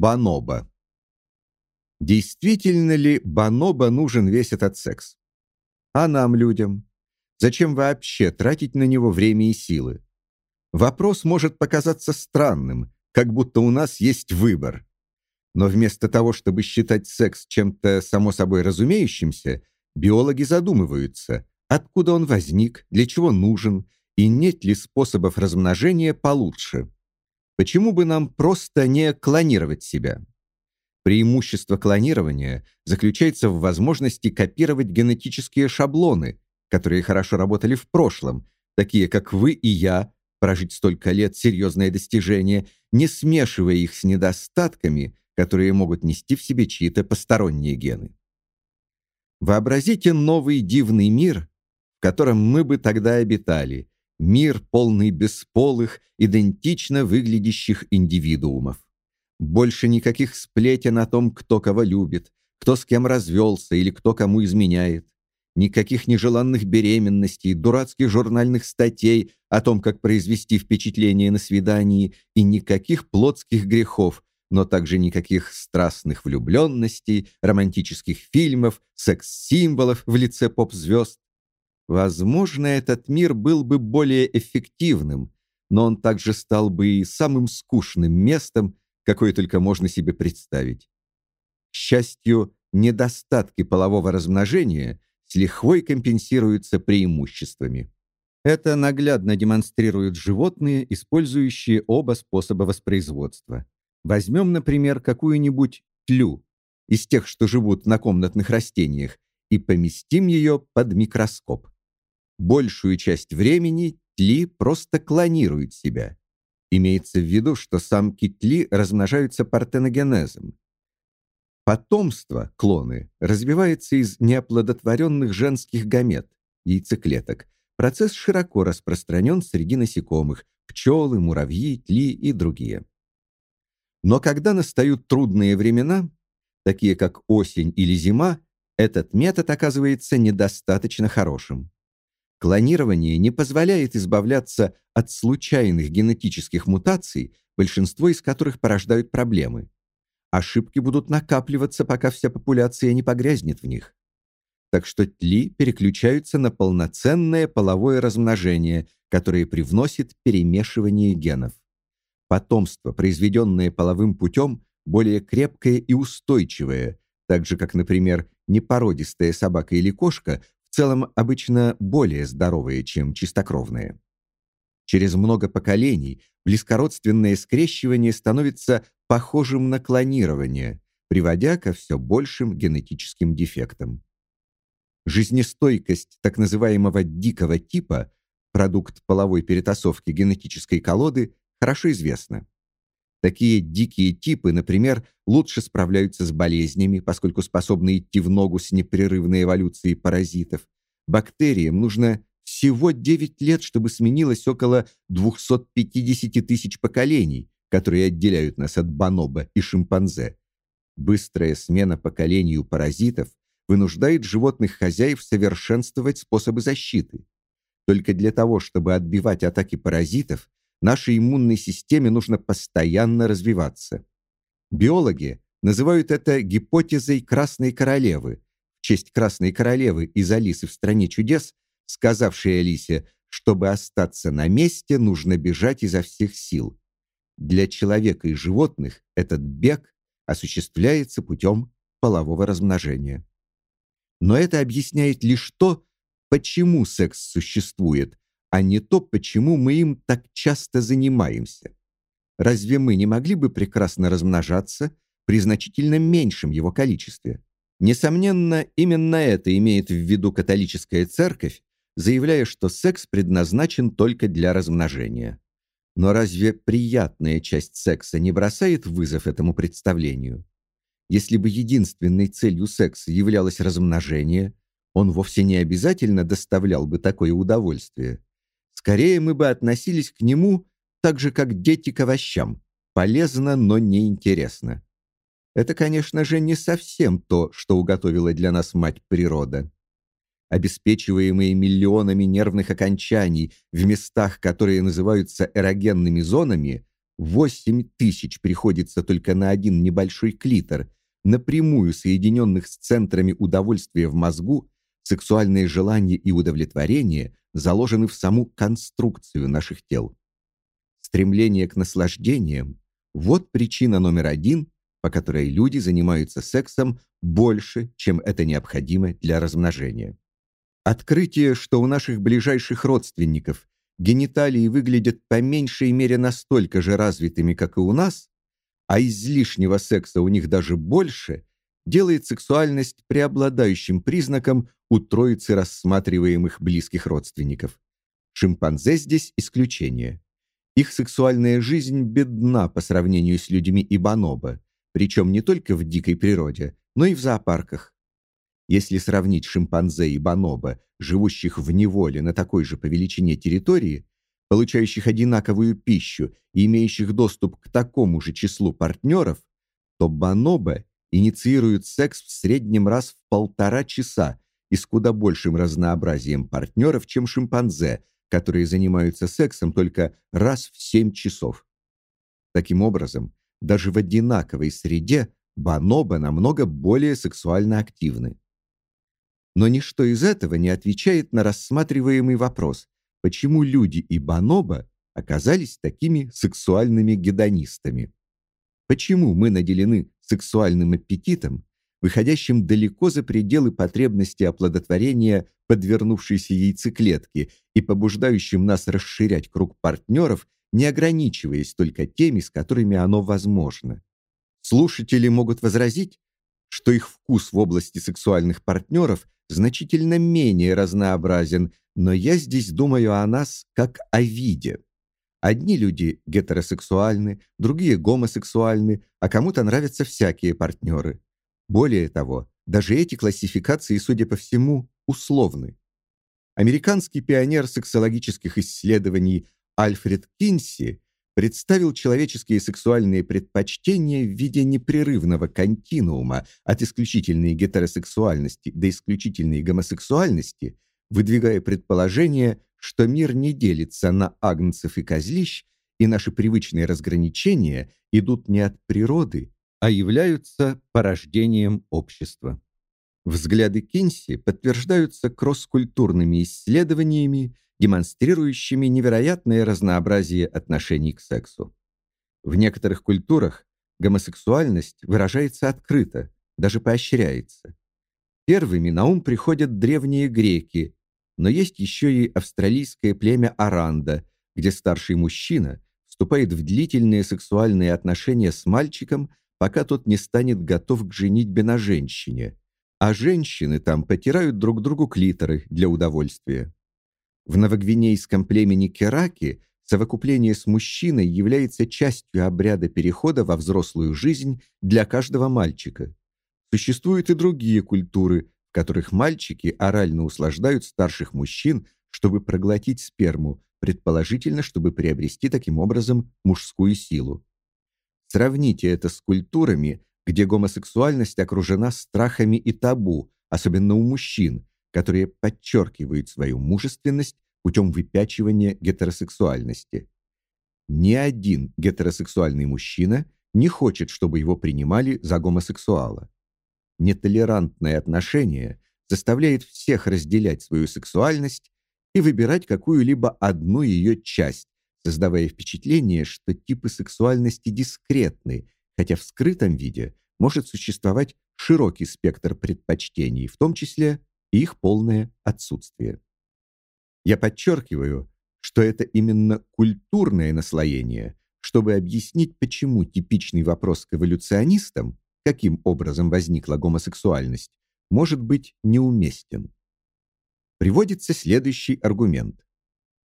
Бонобо. Действительно ли Бонобо нужен весь этот секс? А нам, людям? Зачем вообще тратить на него время и силы? Вопрос может показаться странным, как будто у нас есть выбор. Но вместо того, чтобы считать секс чем-то само собой разумеющимся, биологи задумываются, откуда он возник, для чего нужен и нет ли способов размножения получше. Почему бы нам просто не клонировать себя? Преимущество клонирования заключается в возможности копировать генетические шаблоны, которые хорошо работали в прошлом, такие как вы и я, прожить столько лет серьезное достижение, не смешивая их с недостатками, которые могут нести в себе чьи-то посторонние гены. Вообразите новый дивный мир, в котором мы бы тогда обитали, мир полный бесполых, идентично выглядящих индивидуумов. Больше никаких сплетен о том, кто кого любит, кто с кем развелся или кто кому изменяет. Никаких нежеланных беременностей, дурацких журнальных статей о том, как произвести впечатление на свидании, и никаких плотских грехов, но также никаких страстных влюбленностей, романтических фильмов, секс-символов в лице поп-звезд. Возможно, этот мир был бы более эффективным, но он также стал бы и самым скучным местом, какое только можно себе представить. К счастью, недостатки полового размножения с лихвой компенсируются преимуществами. Это наглядно демонстрируют животные, использующие оба способа воспроизводства. Возьмем, например, какую-нибудь тлю из тех, что живут на комнатных растениях, и поместим ее под микроскоп. Большую часть времени тли просто клонируют себя. Имеется в виду, что самки тли размножаются партеногенезом. Потомство, клоны, развивается из неоплодотворенных женских гамет, яйцеклеток. Процесс широко распространен среди насекомых, пчелы, муравьи, тли и другие. Но когда настают трудные времена, такие как осень или зима, этот метод оказывается недостаточно хорошим. Клонирование не позволяет избавляться от случайных генетических мутаций, большинство из которых порождают проблемы. Ошибки будут накапливаться, пока вся популяция не погрязнет в них. Так что тли переключаются на полноценное половое размножение, которое привносит перемешивание генов. Потомство, произведенное половым путем, более крепкое и устойчивое, так же как, например, непородистая собака или кошка целом обычно более здоровые, чем чистокровные. Через много поколений близкородственное скрещивание становится похожим на клонирование, приводя ко все большим генетическим дефектам. Жизнестойкость так называемого дикого типа, продукт половой перетасовки генетической колоды, хорошо известна. Такие дикие типы, например, лучше справляются с болезнями, поскольку способны идти в ногу с непрерывной эволюцией паразитов. Бактериям нужно всего 9 лет, чтобы сменилось около 250 тысяч поколений, которые отделяют нас от бонобо и шимпанзе. Быстрая смена поколений у паразитов вынуждает животных хозяев совершенствовать способы защиты. Только для того, чтобы отбивать атаки паразитов, Нашей иммунной системе нужно постоянно развиваться. Биологи называют это гипотезой Красной королевы, в честь Красной королевы из Алисы в стране чудес, сказавшей Алисе, чтобы остаться на месте, нужно бежать изо всех сил. Для человека и животных этот бег осуществляется путем полового размножения. Но это объясняет лишь то, почему секс существует, а не то, почему мы им так часто занимаемся. Разве мы не могли бы прекрасно размножаться при значительно меньшем его количестве? Несомненно, именно это имеет в виду католическая церковь, заявляя, что секс предназначен только для размножения. Но разве приятная часть секса не бросает вызов этому представлению? Если бы единственной целью секса являлось размножение, он вовсе не обязательно доставлял бы такое удовольствие. Скорее мы бы относились к нему так же, как дети к овощам. Полезно, но не интересно. Это, конечно же, не совсем то, что уготовила для нас мать природа. Обеспечиваемые миллионами нервных окончаний в местах, которые называются эрогенными зонами, 8 тысяч приходится только на один небольшой клитор, напрямую соединенных с центрами удовольствия в мозгу, сексуальные желания и удовлетворение заложены в саму конструкцию наших тел. Стремление к наслаждениям – вот причина номер один, по которой люди занимаются сексом больше, чем это необходимо для размножения. Открытие, что у наших ближайших родственников гениталии выглядят по меньшей мере настолько же развитыми, как и у нас, а излишнего секса у них даже больше, делает сексуальность преобладающим признаком у троицы рассматриваемых близких родственников. Шимпанзе здесь исключение. Их сексуальная жизнь бедна по сравнению с людьми и бонобо, причем не только в дикой природе, но и в зоопарках. Если сравнить шимпанзе и бонобо, живущих в неволе на такой же по величине территории, получающих одинаковую пищу и имеющих доступ к такому же числу партнеров, то бонобо инициируют секс в среднем раз в полтора часа и с куда большим разнообразием партнеров, чем шимпанзе, которые занимаются сексом только раз в 7 часов. Таким образом, даже в одинаковой среде бонобо намного более сексуально активны. Но ничто из этого не отвечает на рассматриваемый вопрос, почему люди и бонобо оказались такими сексуальными гедонистами. Почему мы наделены сексуальным аппетитом, выходящим далеко за пределы потребности оплодотворения подвернувшейся яйцеклетки и побуждающим нас расширять круг партнеров, не ограничиваясь только теми, с которыми оно возможно. Слушатели могут возразить, что их вкус в области сексуальных партнеров значительно менее разнообразен, но я здесь думаю о нас как о виде. Одни люди гетеросексуальны, другие гомосексуальны, а кому-то нравятся всякие партнеры. Более того, даже эти классификации, судя по всему, условны. Американский пионер сексологических исследований Альфред Кинси представил человеческие сексуальные предпочтения в виде непрерывного континуума от исключительной гетеросексуальности до исключительной гомосексуальности, выдвигая предположение, что мир не делится на агнцев и козлищ, и наши привычные разграничения идут не от природы, а являются порождением общества. Взгляды Кинси подтверждаются кросс-культурными исследованиями, демонстрирующими невероятное разнообразие отношений к сексу. В некоторых культурах гомосексуальность выражается открыто, даже поощряется. Первыми на ум приходят древние греки, но есть еще и австралийское племя Аранда, где старший мужчина вступает в длительные сексуальные отношения с мальчиком, пока тот не станет готов к женитьбе на женщине, а женщины там потирают друг другу клиторы для удовольствия. В новогвинейском племени Кераки совокупление с мужчиной является частью обряда перехода во взрослую жизнь для каждого мальчика. Существуют и другие культуры, в которых мальчики орально услаждают старших мужчин, чтобы проглотить сперму, предположительно, чтобы приобрести таким образом мужскую силу. Сравните это с культурами, где гомосексуальность окружена страхами и табу, особенно у мужчин, которые подчеркивают свою мужественность путем выпячивания гетеросексуальности. Ни один гетеросексуальный мужчина не хочет, чтобы его принимали за гомосексуала. Нетолерантное отношение заставляет всех разделять свою сексуальность и выбирать какую-либо одну ее часть, создавая впечатление, что типы сексуальности дискретны, хотя в скрытом виде может существовать широкий спектр предпочтений, в том числе и их полное отсутствие. Я подчеркиваю, что это именно культурное наслоение, чтобы объяснить, почему типичный вопрос к эволюционистам, каким образом возникла гомосексуальность, может быть неуместен. Приводится следующий аргумент.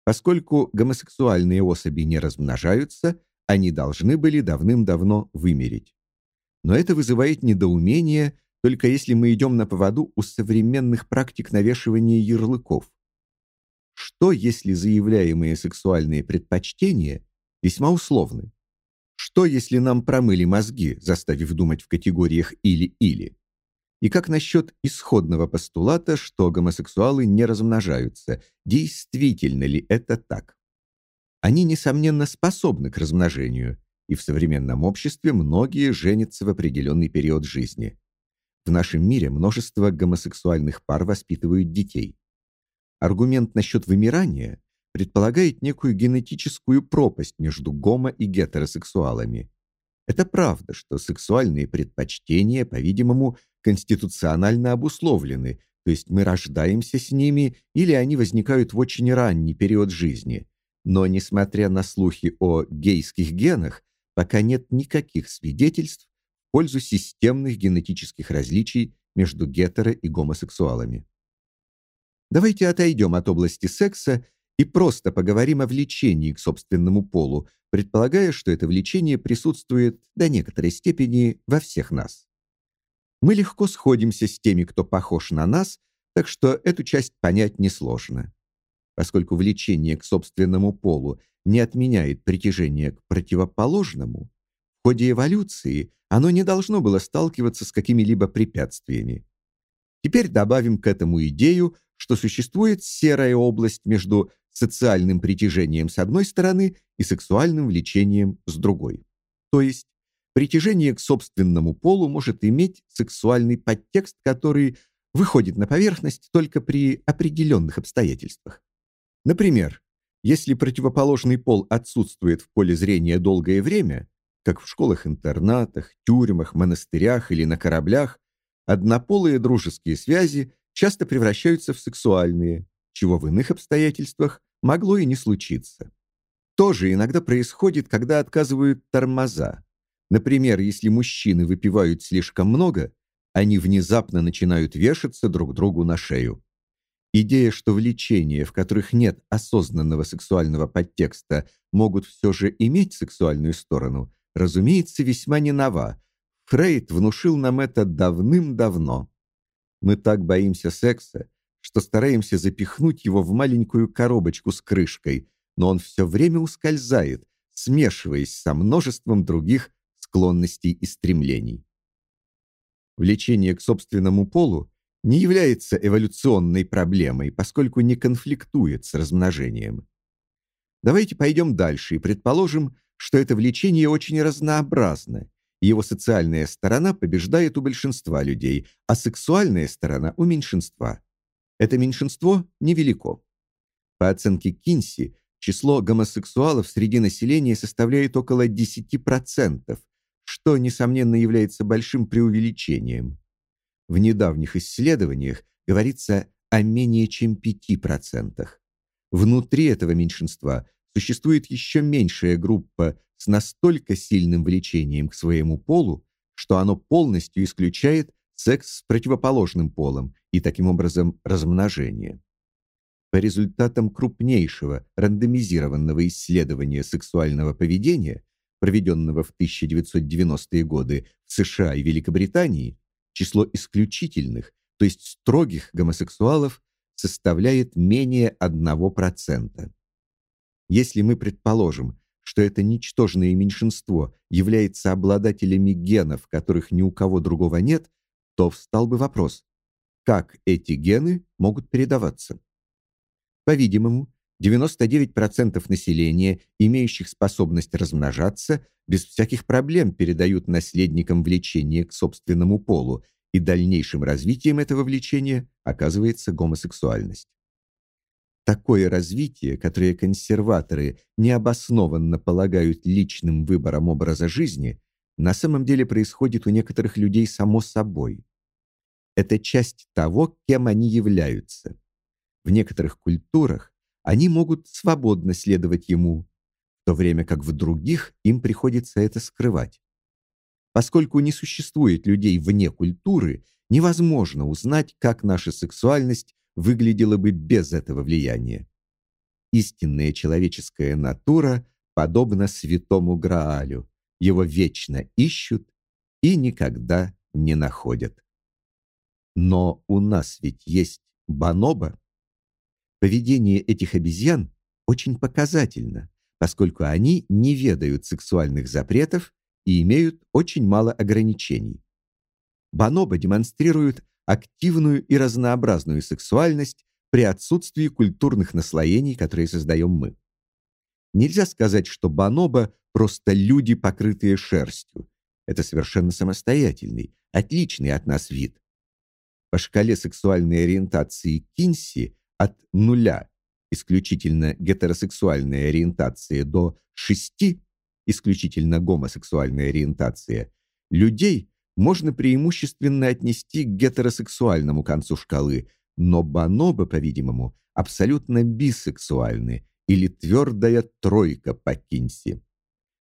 Поскольку гомосексуальные особи не размножаются, они должны были давным-давно вымереть. Но это вызывает недоумение, только если мы идем на поводу у современных практик навешивания ярлыков. Что, если заявляемые сексуальные предпочтения весьма условны? Что, если нам промыли мозги, заставив думать в категориях «или-или»? И как насчет исходного постулата, что гомосексуалы не размножаются? Действительно ли это так? Они, несомненно, способны к размножению, и в современном обществе многие женятся в определенный период жизни. В нашем мире множество гомосексуальных пар воспитывают детей. Аргумент насчет вымирания предполагает некую генетическую пропасть между гомо и гетеросексуалами. Это правда, что сексуальные предпочтения, по-видимому, конституционально обусловлены, то есть мы рождаемся с ними или они возникают в очень ранний период жизни. Но несмотря на слухи о гейских генах, пока нет никаких свидетельств в пользу системных генетических различий между гетеро и гомосексуалами. Давайте отойдем от области секса и просто поговорим о влечении к собственному полу, предполагая, что это влечение присутствует до некоторой степени во всех нас. Мы легко сходимся с теми, кто похож на нас, так что эту часть понять несложно. Поскольку влечение к собственному полу не отменяет притяжение к противоположному, в ходе эволюции оно не должно было сталкиваться с какими-либо препятствиями. Теперь добавим к этому идею, что существует серая область между социальным притяжением с одной стороны и сексуальным влечением с другой. То есть притяжение к собственному полу может иметь сексуальный подтекст, который выходит на поверхность только при определенных обстоятельствах. Например, если противоположный пол отсутствует в поле зрения долгое время, как в школах-интернатах, тюрьмах, монастырях или на кораблях, однополые дружеские связи часто превращаются в сексуальные, чего в иных обстоятельствах могло и не случиться. То же иногда происходит, когда отказывают тормоза. Например, если мужчины выпивают слишком много, они внезапно начинают вешаться друг другу на шею. Идея, что влечения, в которых нет осознанного сексуального подтекста, могут все же иметь сексуальную сторону, разумеется, весьма не нова. Фрейд внушил нам это давным-давно. Мы так боимся секса, что стараемся запихнуть его в маленькую коробочку с крышкой, но он все время ускользает, смешиваясь со множеством других склонностей и стремлений. Влечение к собственному полу не является эволюционной проблемой, поскольку не конфликтует с размножением. Давайте пойдем дальше и предположим, что это влечение очень разнообразно. Его социальная сторона побеждает у большинства людей, а сексуальная сторона у меньшинства. Это меньшинство невелико. По оценке Кинси, число гомосексуалов среди населения составляет около 10%, что несомненно является большим преувеличением. В недавних исследованиях говорится о менее чем 5%. Внутри этого меньшинства существует еще меньшая группа с настолько сильным влечением к своему полу, что оно полностью исключает секс с противоположным полом и таким образом размножение. По результатам крупнейшего рандомизированного исследования сексуального поведения, проведенного в 1990-е годы в США и Великобритании, число исключительных, то есть строгих гомосексуалов составляет менее 1%. Если мы предположим, что это ничтожное меньшинство является обладателями генов, которых ни у кого другого нет, то встал бы вопрос: как эти гены могут передаваться? По-видимому, 99% населения, имеющих способность размножаться, без всяких проблем передают наследникам влечение к собственному полу, и дальнейшим развитием этого влечения оказывается гомосексуальность. Такое развитие, которое консерваторы необоснованно полагают личным выбором образа жизни, на самом деле происходит у некоторых людей само собой. Это часть того, кем они являются. В некоторых культурах они могут свободно следовать ему, в то время как в других им приходится это скрывать. Поскольку не существует людей вне культуры, невозможно узнать, как наша сексуальность выглядела бы без этого влияния. Истинная человеческая натура подобна святому Граалю. Его вечно ищут и никогда не находят. Но у нас ведь есть бонобо. Поведение этих обезьян очень показательно, поскольку они не ведают сексуальных запретов и имеют очень мало ограничений. Бонобо демонстрируют активную и разнообразную сексуальность при отсутствии культурных наслоений, которые создаем мы. Нельзя сказать, что бонобо просто люди, покрытые шерстью. Это совершенно самостоятельный, отличный от нас вид. По шкале сексуальной ориентации Кинси от нуля исключительно гетеросексуальная ориентация до шести исключительно гомосексуальная ориентация людей можно преимущественно отнести к гетеросексуальному концу шкалы, но бонобо, по-видимому, абсолютно бисексуальны или твердая тройка по Кинси.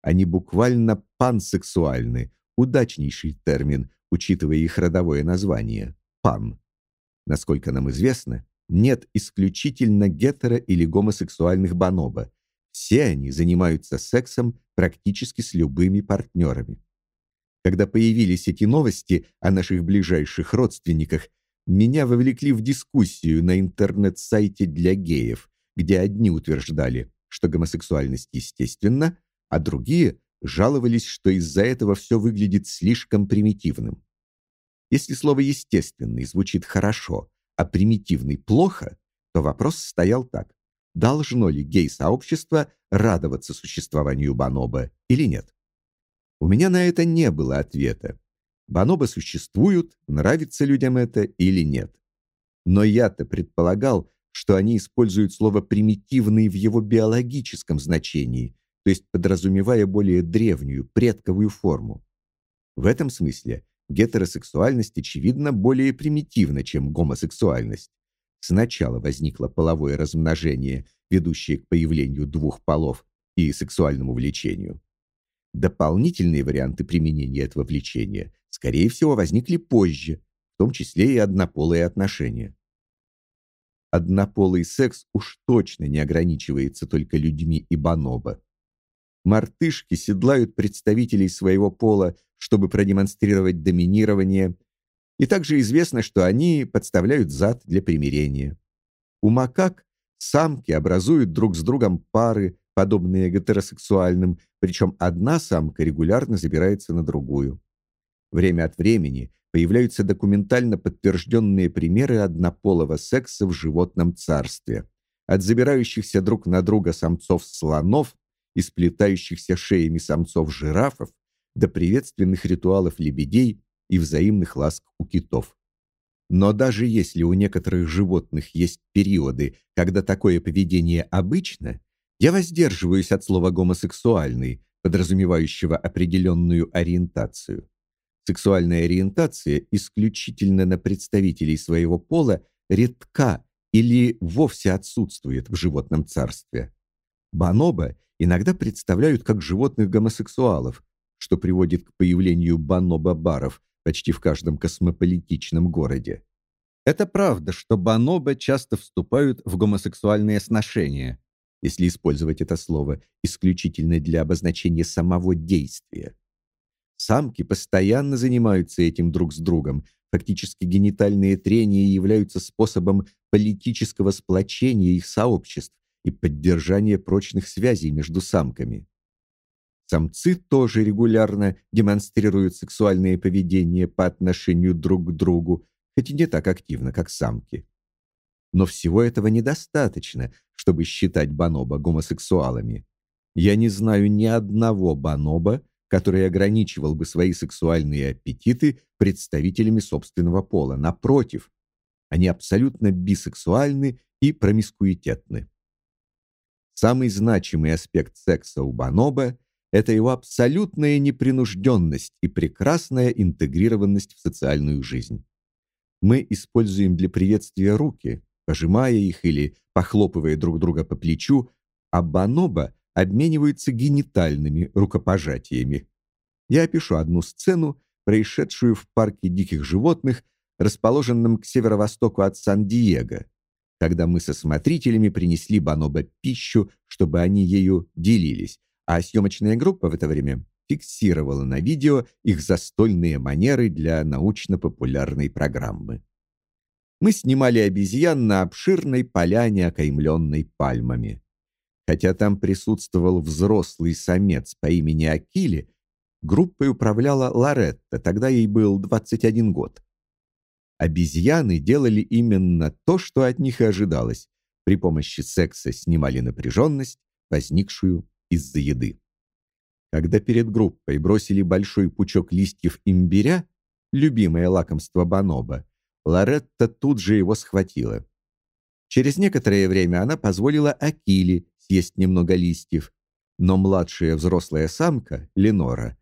Они буквально пансексуальны, удачнейший термин, учитывая их родовое название пан. Насколько нам известно, нет исключительно гетеро или гомосексуальных бонобо. Все они занимаются сексом практически с любыми партнерами. Когда появились эти новости о наших ближайших родственниках, меня вовлекли в дискуссию на интернет-сайте для геев, где одни утверждали, что гомосексуальность естественна, а другие жаловались, что из-за этого все выглядит слишком примитивным. Если слово естественный звучит хорошо, а примитивный плохо, то вопрос стоял так: должно ли гей-сообщество радоваться существованию бонобо или нет? У меня на это не было ответа. Бонобо существуют, нравится людям это или нет. Но я-то предполагал, что они используют слово примитивный в его биологическом значении, то есть подразумевая более древнюю, предковую форму. В этом смысле гетеросексуальность очевидно более примитивна, чем гомосексуальность. Сначала возникло половое размножение, ведущее к появлению двух полов и сексуальному влечению. Дополнительные варианты применения этого влечения, скорее всего, возникли позже, в том числе и однополые отношения. Однополый секс уж точно не ограничивается только людьми и бонобо. Мартышки седлают представителей своего пола, чтобы продемонстрировать доминирование, и также известно, что они подставляют зад для примирения. У макак самки образуют друг с другом пары, подобные гетеросексуальным, причем одна самка регулярно забирается на другую. Время от времени появляются документально подтвержденные примеры однополого секса в животном царстве. От забирающихся друг на друга самцов слонов и сплетающихся шеями самцов жирафов до приветственных ритуалов лебедей и взаимных ласк у китов. Но даже если у некоторых животных есть периоды, когда такое поведение обычно, я воздерживаюсь от слова гомосексуальный, подразумевающего определенную ориентацию. Сексуальная ориентация исключительно на представителей своего пола редка или вовсе отсутствует в животном царстве. Бонобо иногда представляют как животных гомосексуалов, что приводит к появлению бонобо-баров почти в каждом космополитичном городе. Это правда, что бонобо часто вступают в гомосексуальные сношения, если использовать это слово исключительно для обозначения самого действия. Самки постоянно занимаются этим друг с другом. Фактически генитальные трения являются способом политического сплочения их сообществ и поддержания прочных связей между самками. Самцы тоже регулярно демонстрируют сексуальное поведение по отношению друг к другу, хоть и не так активно, как самки. Но всего этого недостаточно, чтобы считать бонобо гомосексуалами. Я не знаю ни одного бонобо, который ограничивал бы свои сексуальные аппетиты представителями собственного пола. Напротив, они абсолютно бисексуальны и промискуитетны. Самый значимый аспект секса у бонобо это его абсолютная непринужденность и прекрасная интегрированность в социальную жизнь. Мы используем для приветствия руки, пожимая их или похлопывая друг друга по плечу, а бонобо обмениваются генитальными рукопожатиями. Я опишу одну сцену, происшедшую в парке диких животных, расположенном к северо-востоку от Сан-Диего когда мы со смотрителями принесли Бонобо пищу, чтобы они ею делились, а съемочная группа в это время фиксировала на видео их застольные манеры для научно-популярной программы. Мы снимали обезьян на обширной поляне, окаймленной пальмами. Хотя там присутствовал взрослый самец по имени Акили, группой управляла Лоретта, тогда ей был 21 год. Обезьяны делали именно то, что от них и ожидалось. При помощи секса снимали напряженность, возникшую из-за еды. Когда перед группой бросили большой пучок листьев имбиря, любимое лакомство Баноба, Лоретта тут же его схватила. Через некоторое время она позволила Акиле съесть немного листьев, но младшая взрослая самка, Ленора,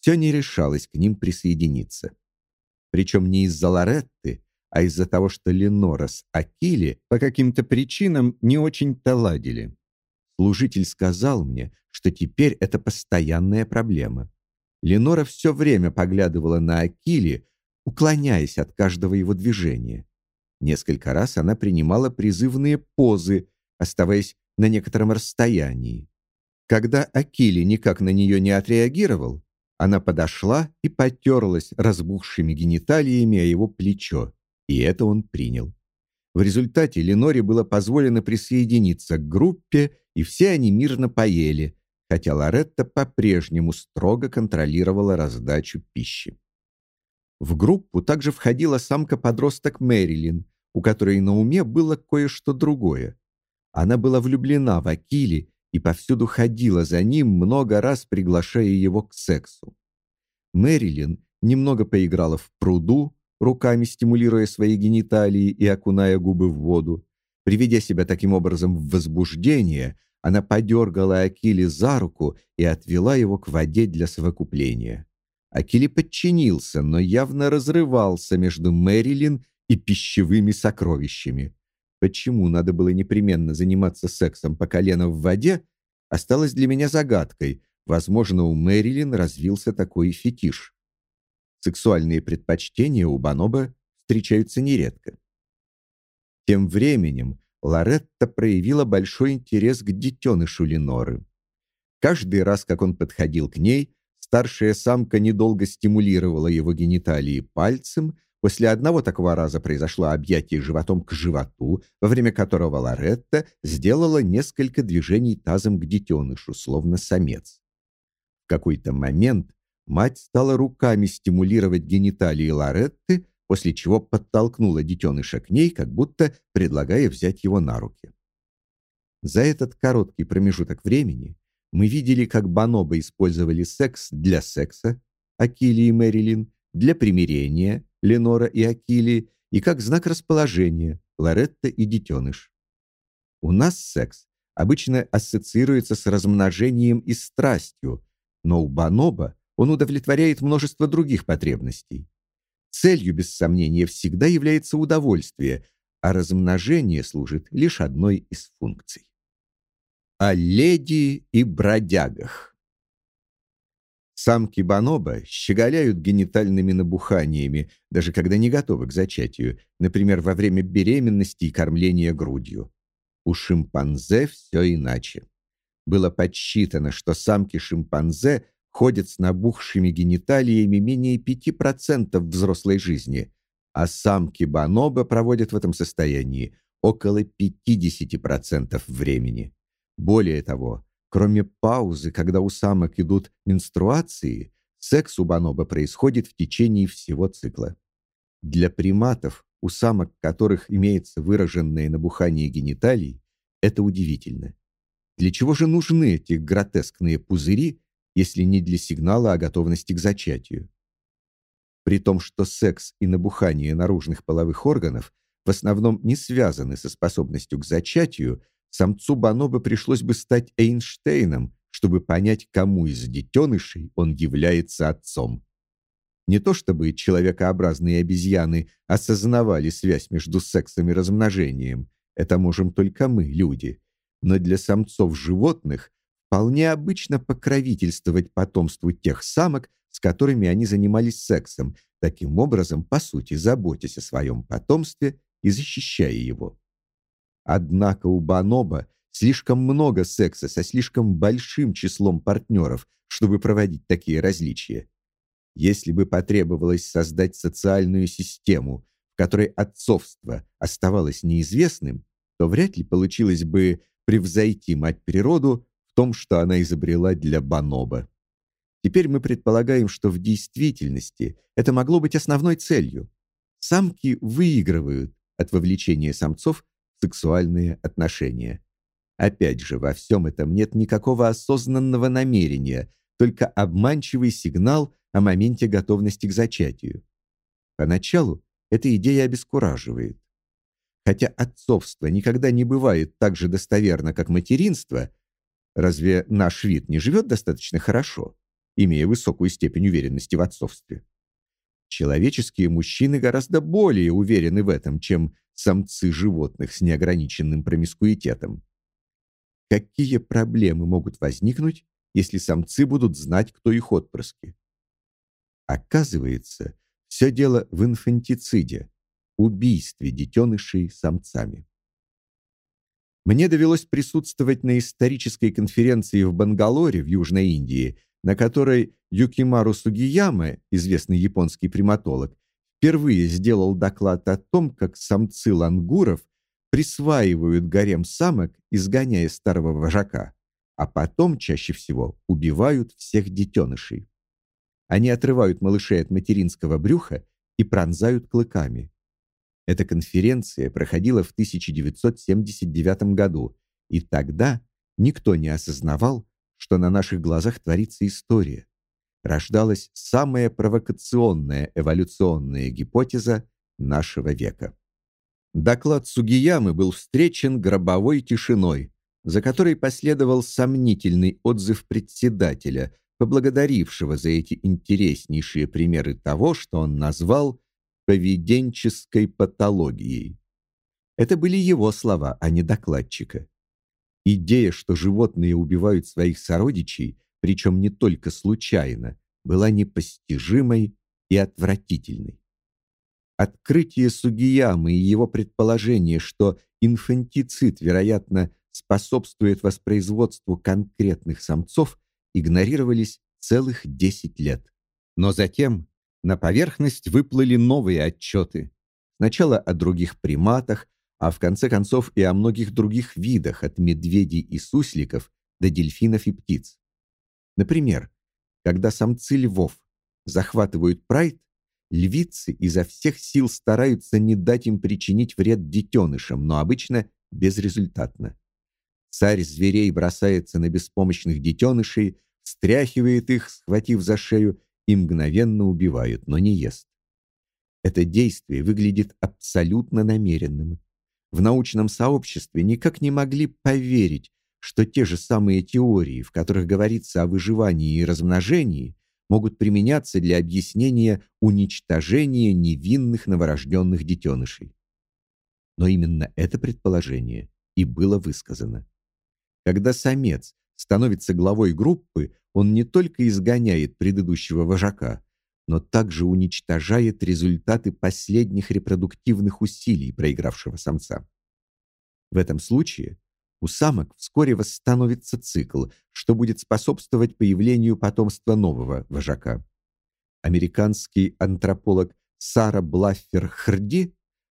все не решалась к ним присоединиться. Причем не из-за Лоретты, а из-за того, что Ленора с Акили по каким-то причинам не очень-то ладили. Служитель сказал мне, что теперь это постоянная проблема. Ленора все время поглядывала на Акили, уклоняясь от каждого его движения. Несколько раз она принимала призывные позы, оставаясь на некотором расстоянии. Когда Акили никак на нее не отреагировал, она подошла и потерлась разбухшими гениталиями о его плечо, и это он принял. В результате Леноре было позволено присоединиться к группе, и все они мирно поели, хотя Лоретта по-прежнему строго контролировала раздачу пищи. В группу также входила самка-подросток Мэрилин, у которой на уме было кое-что другое. Она была влюблена в Акили и повсюду ходила за ним, много раз приглашая его к сексу. Мэрилин немного поиграла в пруду, руками стимулируя свои гениталии и окуная губы в воду. Приведя себя таким образом в возбуждение, она подергала Акили за руку и отвела его к воде для совокупления. Акили подчинился, но явно разрывался между Мэрилин и пищевыми сокровищами. Почему надо было непременно заниматься сексом по колено в воде, осталось для меня загадкой. Возможно, у Мэрилин развился такой фетиш. Сексуальные предпочтения у Баноба встречаются нередко. Тем временем Лоретта проявила большой интерес к детенышу Леноры. Каждый раз, как он подходил к ней, старшая самка недолго стимулировала его гениталии пальцем, После одного такого раза произошло объятие животом к животу, во время которого Лоретта сделала несколько движений тазом к детенышу, словно самец. В какой-то момент мать стала руками стимулировать гениталии Лоретты, после чего подтолкнула детеныша к ней, как будто предлагая взять его на руки. За этот короткий промежуток времени мы видели, как Баноба использовали секс для секса, Акили и Мэрилин, для примирения, Ленора и Акили, и как знак расположения Лоретта и детеныш. У нас секс обычно ассоциируется с размножением и страстью, но у Баноба он удовлетворяет множество других потребностей. Целью, без сомнения, всегда является удовольствие, а размножение служит лишь одной из функций. О леди и бродягах Самки бонобо щеголяют генитальными набуханиями, даже когда не готовы к зачатию, например, во время беременности и кормления грудью. У шимпанзе все иначе. Было подсчитано, что самки шимпанзе ходят с набухшими гениталиями менее 5% взрослой жизни, а самки бонобо проводят в этом состоянии около 50% времени. Более того, Кроме паузы, когда у самок идут менструации, секс у бонобо происходит в течение всего цикла. Для приматов, у самок которых имеется выраженное набухание гениталий, это удивительно. Для чего же нужны эти гротескные пузыри, если не для сигнала о готовности к зачатию? При том, что секс и набухание наружных половых органов в основном не связаны со способностью к зачатию, Самцу Бонобо пришлось бы стать Эйнштейном, чтобы понять, кому из детенышей он является отцом. Не то чтобы человекообразные обезьяны осознавали связь между сексом и размножением, это можем только мы, люди, но для самцов животных вполне обычно покровительствовать потомству тех самок, с которыми они занимались сексом, таким образом, по сути, заботясь о своем потомстве и защищая его. Однако у Баноба слишком много секса со слишком большим числом партнеров, чтобы проводить такие различия. Если бы потребовалось создать социальную систему, в которой отцовство оставалось неизвестным, то вряд ли получилось бы превзойти мать природу в том, что она изобрела для Баноба. Теперь мы предполагаем, что в действительности это могло быть основной целью. Самки выигрывают от вовлечения самцов сексуальные отношения. Опять же, во всем этом нет никакого осознанного намерения, только обманчивый сигнал о моменте готовности к зачатию. Поначалу эта идея обескураживает. Хотя отцовство никогда не бывает так же достоверно, как материнство, разве наш вид не живет достаточно хорошо, имея высокую степень уверенности в отцовстве? Человеческие мужчины гораздо более уверены в этом, чем самцы животных с неограниченным промискуитетом. Какие проблемы могут возникнуть, если самцы будут знать, кто их отпрыски? Оказывается, все дело в инфантициде, убийстве детенышей самцами. Мне довелось присутствовать на исторической конференции в Бангалоре в Южной Индии, на которой Юкимару Сугияма, известный японский приматолог, впервые сделал доклад о том, как самцы лангуров присваивают гарем самок, изгоняя старого вожака, а потом чаще всего убивают всех детенышей. Они отрывают малышей от материнского брюха и пронзают клыками. Эта конференция проходила в 1979 году, и тогда никто не осознавал, что на наших глазах творится история. Рождалась самая провокационная эволюционная гипотеза нашего века. Доклад Сугиямы был встречен гробовой тишиной, за которой последовал сомнительный отзыв председателя, поблагодарившего за эти интереснейшие примеры того, что он назвал поведенческой патологией. Это были его слова, а не докладчика. Идея, что животные убивают своих сородичей, причем не только случайно, была непостижимой и отвратительной. Открытие Сугиямы и его предположение, что инфантицид, вероятно, способствует воспроизводству конкретных самцов, игнорировались целых 10 лет. Но затем на поверхность выплыли новые отчеты. Сначала о других приматах, а в конце концов и о многих других видах, от медведей и сусликов до дельфинов и птиц. Например, когда самцы львов захватывают прайд, Львицы изо всех сил стараются не дать им причинить вред детенышам, но обычно безрезультатно. Царь зверей бросается на беспомощных детенышей, стряхивает их, схватив за шею, и мгновенно убивает, но не ест. Это действие выглядит абсолютно намеренным. В научном сообществе никак не могли поверить, что те же самые теории, в которых говорится о выживании и размножении, могут применяться для объяснения уничтожения невинных новорожденных детенышей. Но именно это предположение и было высказано. Когда самец становится главой группы, он не только изгоняет предыдущего вожака, но также уничтожает результаты последних репродуктивных усилий проигравшего самца. В этом случае у самок вскоре восстановится цикл, что будет способствовать появлению потомства нового вожака. Американский антрополог Сара Блаффер Хрди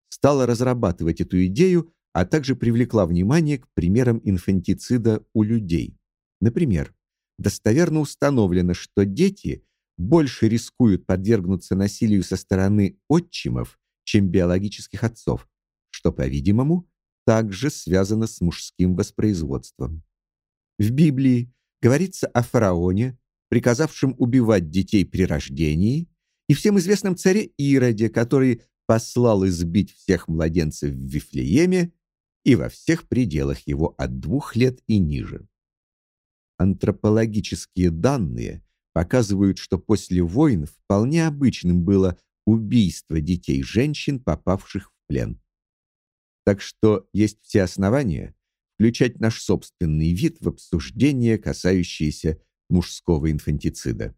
стала разрабатывать эту идею, а также привлекла внимание к примерам инфантицида у людей. Например, достоверно установлено, что дети больше рискуют подвергнуться насилию со стороны отчимов, чем биологических отцов, что, по-видимому, также связано с мужским воспроизводством. В Библии говорится о фараоне, приказавшем убивать детей при рождении, и всем известном царе Ироде, который послал избить всех младенцев в Вифлееме и во всех пределах его от двух лет и ниже. Антропологические данные показывают, что после войн вполне обычным было убийство детей-женщин, попавших в плен. Так что есть все основания включать наш собственный вид в обсуждение, касающееся мужского инфантицида.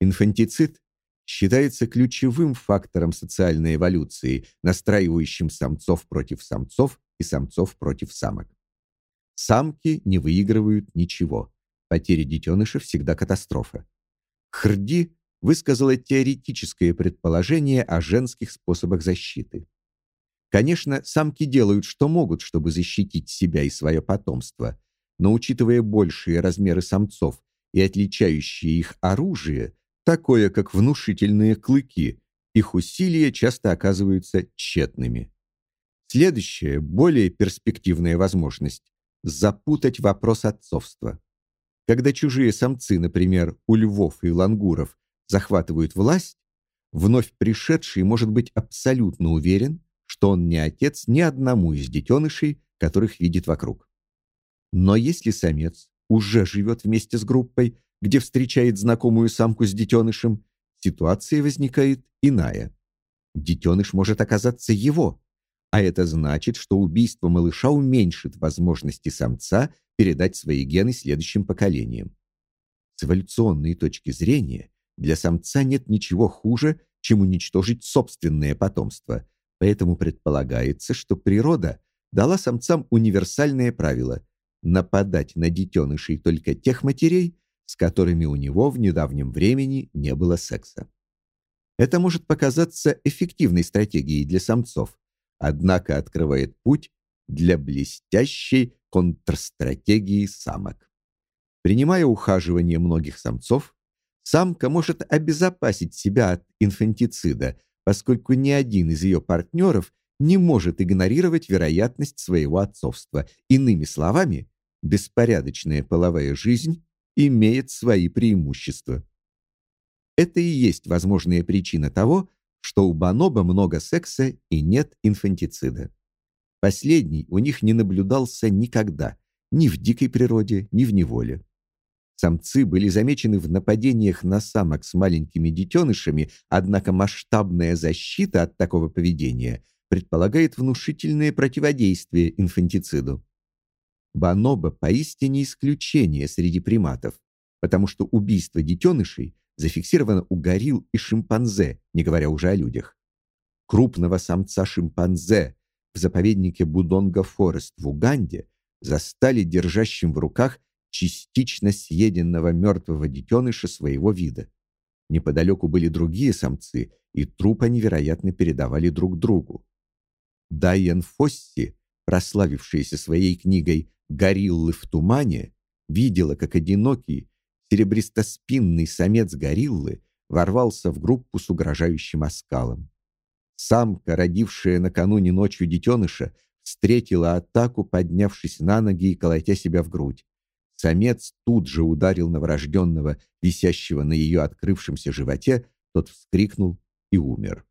Инфантицид считается ключевым фактором социальной эволюции, настраивающим самцов против самцов и самцов против самок. Самки не выигрывают ничего. Потеря детеныша всегда катастрофа. Хрди высказала теоретическое предположение о женских способах защиты. Конечно, самки делают, что могут, чтобы защитить себя и свое потомство, но учитывая большие размеры самцов и отличающие их оружие, такое как внушительные клыки, их усилия часто оказываются тщетными. Следующая, более перспективная возможность запутать вопрос отцовства. Когда чужие самцы, например, у львов и лангуров, захватывают власть, вновь пришедший может быть абсолютно уверен, что он не отец ни одному из детенышей, которых видит вокруг. Но если самец уже живет вместе с группой, где встречает знакомую самку с детенышем, ситуация возникает иная. Детеныш может оказаться его, а это значит, что убийство малыша уменьшит возможности самца передать свои гены следующим поколениям. С эволюционной точки зрения, для самца нет ничего хуже, чем уничтожить собственное потомство, поэтому предполагается, что природа дала самцам универсальное правило нападать на детенышей только тех матерей, с которыми у него в недавнем времени не было секса. Это может показаться эффективной стратегией для самцов, однако открывает путь для блестящей контрстратегии самок. Принимая ухаживание многих самцов, самка может обезопасить себя от инфантицида, поскольку ни один из ее партнеров не может игнорировать вероятность своего отцовства. Иными словами, беспорядочная половая жизнь имеет свои преимущества. Это и есть возможная причина того, что у бонобо много секса и нет инфантицида. Последний у них не наблюдался никогда, ни в дикой природе, ни в неволе. Самцы были замечены в нападениях на самок с маленькими детенышами, однако масштабная защита от такого поведения предполагает внушительное противодействие инфантициду. Бонобо поистине исключение среди приматов, потому что убийство детенышей зафиксировано у горилл и шимпанзе, не говоря уже о людях. Крупного самца шимпанзе в заповеднике Будонга Форест в Уганде застали держащим в руках частично съеденного мертвого детеныша своего вида. Неподалеку были другие самцы, и труп они, вероятно, передавали друг другу. Дайан Фосси, прославившаяся своей книгой «Гориллы в тумане», видела, как одинокий, серебристоспинный самец гориллы ворвался в группу с угрожающим оскалом. Самка, родившая накануне ночью детеныша, встретила атаку, поднявшись на ноги и колотя себя в грудь. Самец тут же ударил новорожденного, висящего на ее открывшемся животе, тот вскрикнул и умер.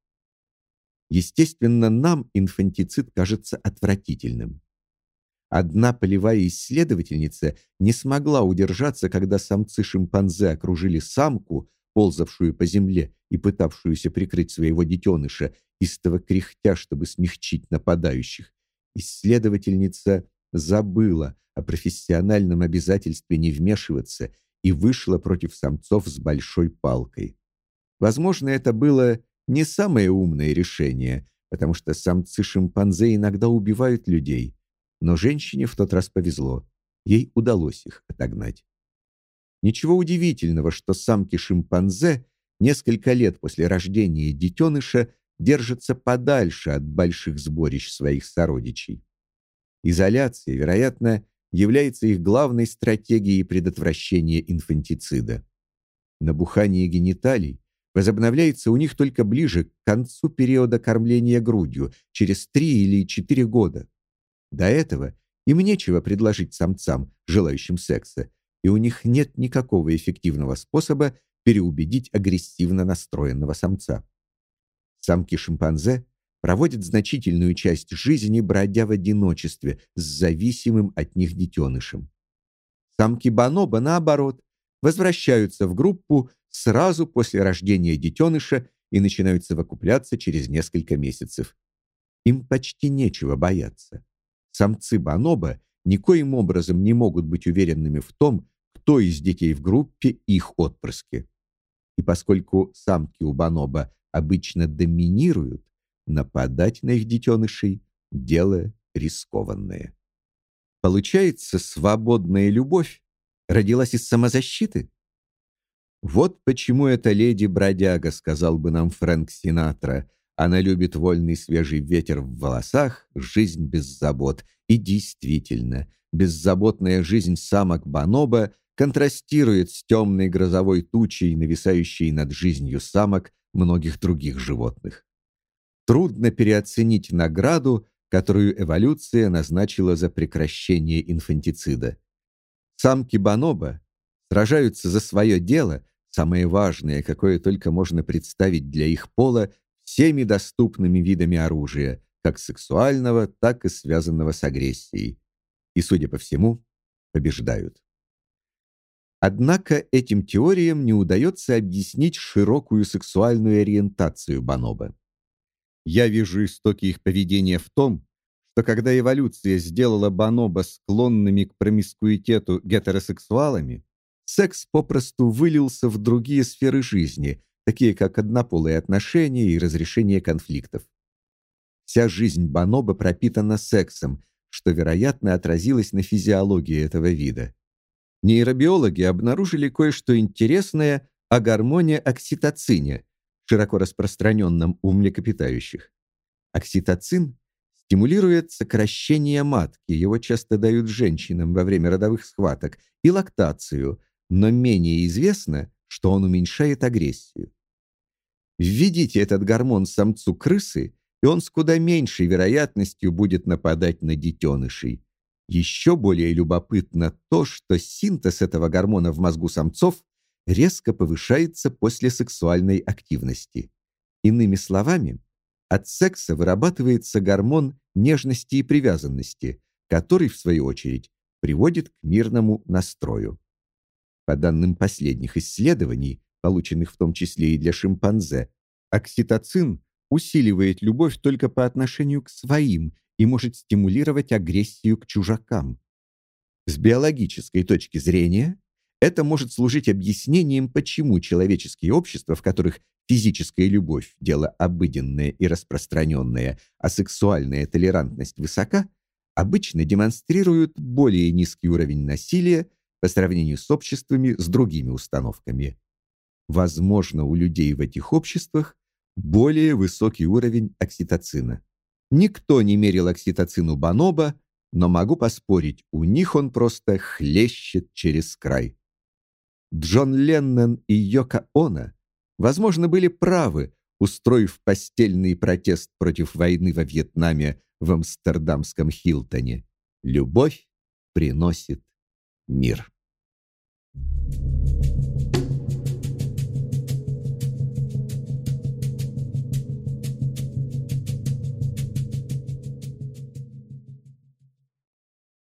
Естественно, нам инфантицид кажется отвратительным. Одна полевая исследовательница не смогла удержаться, когда самцы шимпанзе окружили самку, ползавшую по земле и пытавшуюся прикрыть своего детеныша, истово кряхтя, чтобы смягчить нападающих. Исследовательница забыла о профессиональном обязательстве не вмешиваться и вышла против самцов с большой палкой. Возможно, это было не самое умное решение, потому что самцы шимпанзе иногда убивают людей, но женщине в тот раз повезло. Ей удалось их отогнать. Ничего удивительного, что самки шимпанзе несколько лет после рождения детеныша держатся подальше от больших сборищ своих сородичей. Изоляция, вероятно, является их главной стратегией предотвращения инфантицида. Набухание гениталий возобновляется у них только ближе к концу периода кормления грудью, через 3 или 4 года. До этого им нечего предложить самцам, желающим секса, и у них нет никакого эффективного способа переубедить агрессивно настроенного самца. Самки шимпанзе проводят значительную часть жизни бродя в одиночестве с зависимым от них детенышем. Самки бонобо, наоборот, возвращаются в группу сразу после рождения детеныша и начинают совокупляться через несколько месяцев. Им почти нечего бояться. Самцы бонобо никоим образом не могут быть уверенными в том, кто из детей в группе их отпрыски. И поскольку самки у бонобо обычно доминируют, нападать на их детенышей – дело рискованное. Получается, свободная любовь родилась из самозащиты? Вот почему эта леди-бродяга, сказал бы нам Фрэнк Синатра, она любит вольный свежий ветер в волосах, жизнь без забот. И действительно, беззаботная жизнь самок бонобо контрастирует с темной грозовой тучей, нависающей над жизнью самок многих других животных. Трудно переоценить награду, которую эволюция назначила за прекращение инфантицида. Самки бонобо сражаются за свое дело, самое важное, какое только можно представить для их пола, всеми доступными видами оружия, как сексуального, так и связанного с агрессией. И, судя по всему, побеждают. Однако этим теориям не удается объяснить широкую сексуальную ориентацию бонобо. Я вижу истоки их поведения в том, что когда эволюция сделала бонобо склонными к промискуитету гетеросексуалами, секс попросту вылился в другие сферы жизни, такие как однополые отношения и разрешение конфликтов. Вся жизнь бонобо пропитана сексом, что, вероятно, отразилось на физиологии этого вида. Нейробиологи обнаружили кое-что интересное о гормоне окситоцине, широко распространенном у млекопитающих. Окситоцин стимулирует сокращение матки, его часто дают женщинам во время родовых схваток, и лактацию, но менее известно, что он уменьшает агрессию. Введите этот гормон самцу крысы, и он с куда меньшей вероятностью будет нападать на детенышей. Еще более любопытно то, что синтез этого гормона в мозгу самцов резко повышается после сексуальной активности. Иными словами, от секса вырабатывается гормон нежности и привязанности, который, в свою очередь, приводит к мирному настрою. По данным последних исследований, полученных в том числе и для шимпанзе, окситоцин усиливает любовь только по отношению к своим и может стимулировать агрессию к чужакам. С биологической точки зрения, это может служить объяснением, почему человеческие общества, в которых физическая любовь – дело обыденное и распространенное, а сексуальная толерантность высока, обычно демонстрируют более низкий уровень насилия по сравнению с обществами с другими установками. Возможно, у людей в этих обществах более высокий уровень окситоцина. Никто не мерил окситоцину Баноба, но могу поспорить, у них он просто хлещет через край. Джон Леннон и Йока Оно, возможно, были правы, устроив постельный протест против войны во Вьетнаме в амстердамском Хилтоне. Любовь приносит мир. Thank you.